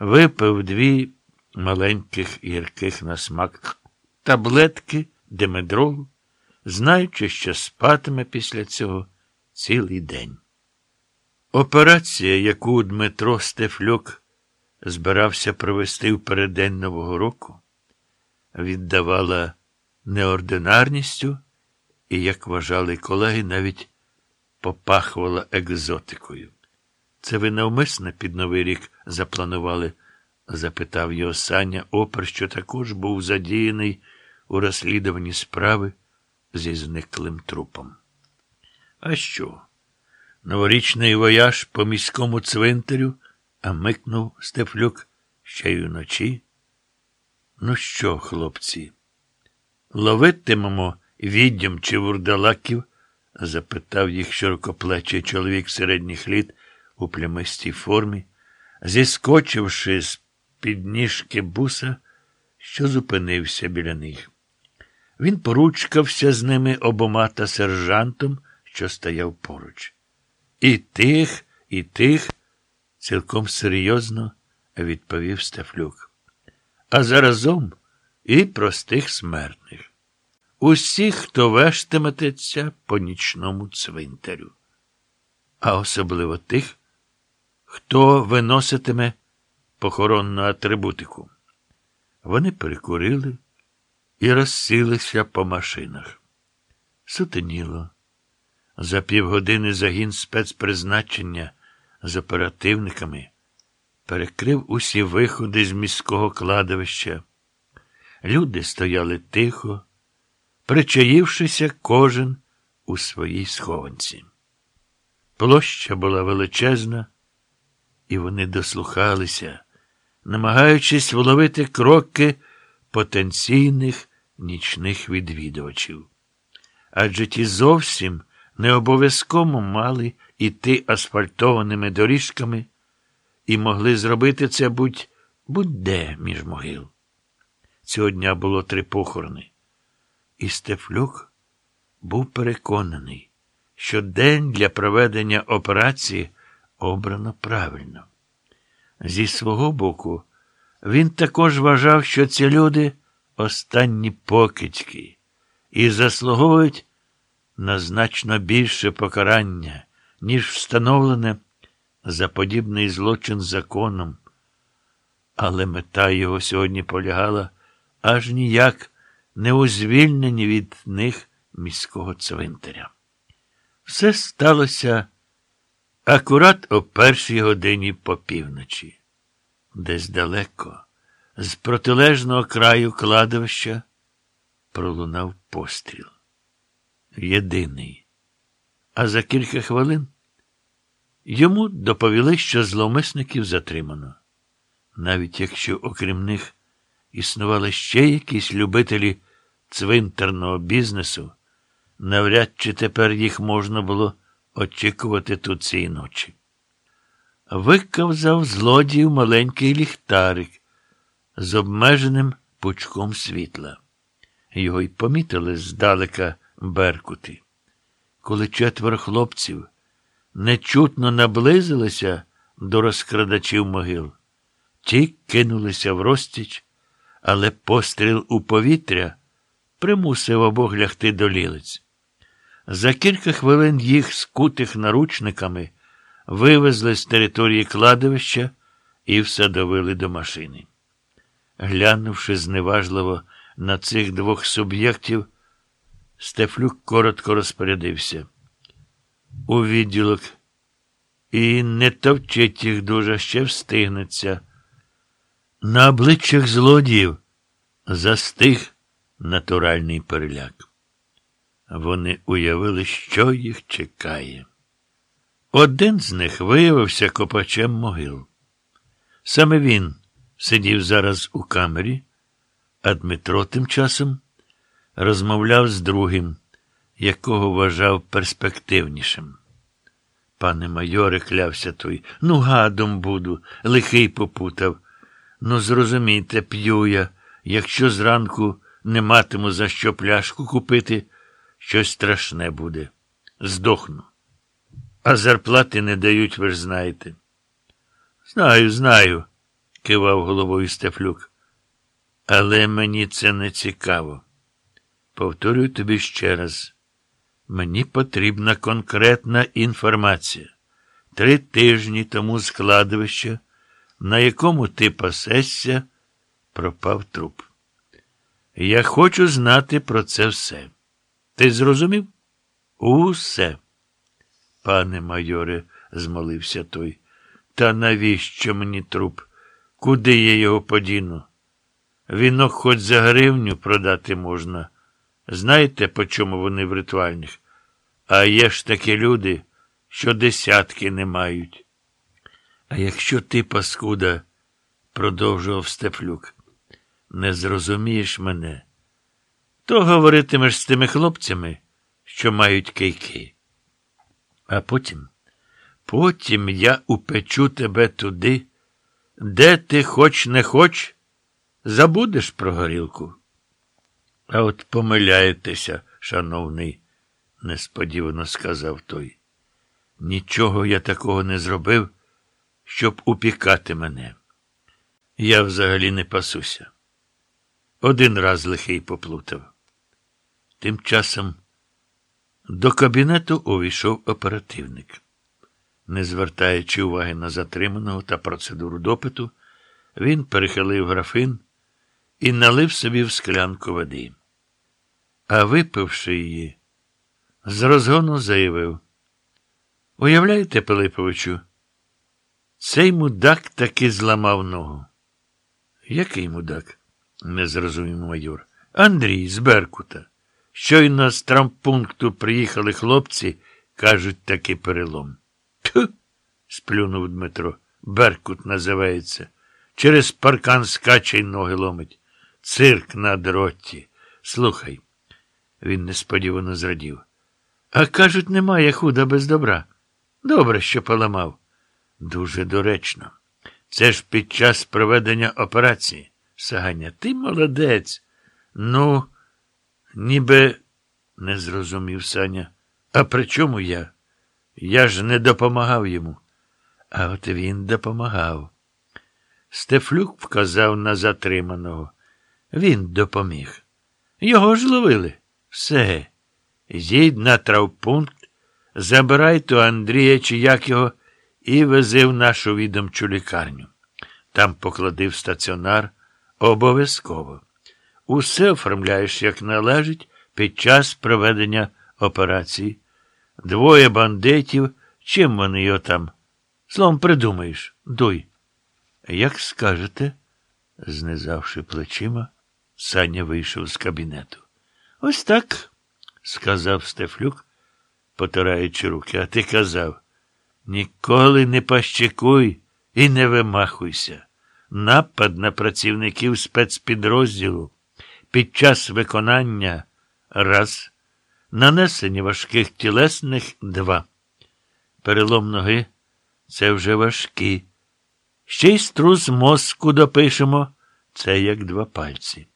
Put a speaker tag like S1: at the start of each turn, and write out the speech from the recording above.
S1: випив дві маленьких гірких на смак таблетки димедролу, знаючи, що спатиме після цього цілий день. Операція, яку Дмитро Стефлюк збирався провести в переддень Нового року, віддавала неординарністю і, як вважали колеги, навіть попахувала екзотикою. Це ви навмисно під Новий рік запланували? запитав його Саня опер, що також був задіяний у розслідуванні справи зі зниклим трупом. А що? Новорічний вояж по міському цвинтарю, а микнув Стефлюк ще й уночі. Ну що, хлопці, ловитимемо віддям чи вурдалаків? запитав їх широкоплечий чоловік середніх літ у плямистій формі, зіскочивши з підніжки буса, що зупинився біля них. Він поручкався з ними обома та сержантом, що стояв поруч. І тих, і тих, цілком серйозно відповів Стефлюк. А заразом і простих смертних. Усіх, хто вештиметься по нічному цвинтарю, а особливо тих, хто виноситиме похоронну атрибутику. Вони перекурили і розсілися по машинах. Сутеніло. За півгодини загін спецпризначення з оперативниками перекрив усі виходи з міського кладовища. Люди стояли тихо, причаївшися кожен у своїй схованці. Площа була величезна, і вони дослухалися, намагаючись вловити кроки потенційних нічних відвідувачів. Адже ті зовсім не обов'язково мали іти асфальтованими доріжками і могли зробити це будь будь-де між могил. Цього дня було три похорони. І Стефлюк був переконаний, що день для проведення операції обрано правильно. Зі свого боку, він також вважав, що ці люди останні покидьки і заслуговують на значно більше покарання, ніж встановлене за подібний злочин законом. Але мета його сьогодні полягала аж ніяк не у звільненні від них міського цвинтаря. Все сталося акурат о першій годині по півночі. Десь далеко, з протилежного краю кладовища, пролунав постріл. Єдиний. А за кілька хвилин йому доповіли, що зловмисників затримано. Навіть якщо, окрім них, існували ще якісь любителі цвинтарного бізнесу, навряд чи тепер їх можна було очікувати тут цієї ночі. Викавзав злодіїв маленький ліхтарик з обмеженим пучком світла. Його й помітили здалека беркути. Коли четверо хлопців нечутно наблизилися до розкрадачів могил, ті кинулися в розтіч, але постріл у повітря примусив обох лягти до лілиць. За кілька хвилин їх, скутих наручниками, вивезли з території кладовища і всадовили до машини. Глянувши зневажливо на цих двох суб'єктів, Стефлюк коротко розпорядився. У відділок і не товчить їх дуже ще встигнеться. На обличчях злодіїв застиг натуральний переляк. Вони уявили, що їх чекає. Один з них виявився копачем могил. Саме він сидів зараз у камері, а Дмитро тим часом розмовляв з другим, якого вважав перспективнішим. Пане майоре, клявся той, ну, гадом буду, лихий попутав. Ну, зрозумійте, п'ю я, якщо зранку не матиму за що пляшку купити, щось страшне буде. Здохну. А зарплати не дають, ви ж знаєте. Знаю, знаю, кивав головою Стефлюк. Але мені це не цікаво. Повторюю тобі ще раз. Мені потрібна конкретна інформація. Три тижні тому з кладовища, на якому ти пасешся, пропав труп. Я хочу знати про це все. Ти зрозумів? Усе. Пане майоре, змолився той. Та навіщо мені труп? Куди я його подіну? Вінок хоч за гривню продати можна. Знаєте, по чому вони в ритуальних? А є ж такі люди, що десятки не мають. А якщо ти, паскуда, продовжував Степлюк, не зрозумієш мене, то говоритимеш з тими хлопцями, що мають кийки. А потім, потім я упечу тебе туди, де ти хоч не хоч, забудеш про горілку. А от помиляєтеся, шановний, несподівано сказав той. Нічого я такого не зробив, щоб упікати мене. Я взагалі не пасуся. Один раз лихий поплутав. Тим часом до кабінету увійшов оперативник. Не звертаючи уваги на затриманого та процедуру допиту, він перехилив графин і налив собі в склянку води. А випивши її, з розгону заявив. Уявляєте, Пилиповичу, цей мудак таки зламав ногу. Який мудак? не зрозумів майор. Андрій з Беркута. Щойно з трампункту приїхали хлопці, кажуть, таки перелом. Тьфу, сплюнув Дмитро. Беркут називається. Через паркан скаче й ноги ломить. Цирк на дроті. Слухай. Він несподівано зрадів. А кажуть, немає худа без добра. Добре, що поламав. Дуже доречно. Це ж під час проведення операції. Саганя, ти молодець. Ну, ніби не зрозумів Саня. А при чому я? Я ж не допомагав йому. А от він допомагав. Стефлюк вказав на затриманого. Він допоміг. Його ж ловили. Все. Їдь на травпункт, забирай то Андрія чи як його, і вези в нашу відомчу лікарню. Там поклади в стаціонар обов'язково. Усе оформляєш, як належить, під час проведення операції. Двоє бандитів, чим вони його там? Словом, придумаєш, дуй. Як скажете, знизавши плечима, Саня вийшов з кабінету. Ось так, сказав Стефлюк, потираючи руки, а ти казав. Ніколи не пащикуй і не вимахуйся. Напад на працівників спецпідрозділу під час виконання раз, нанесення важких тілесних два. Перелом ноги це вже важкі. Ще й струс мозку допишемо це як два пальці.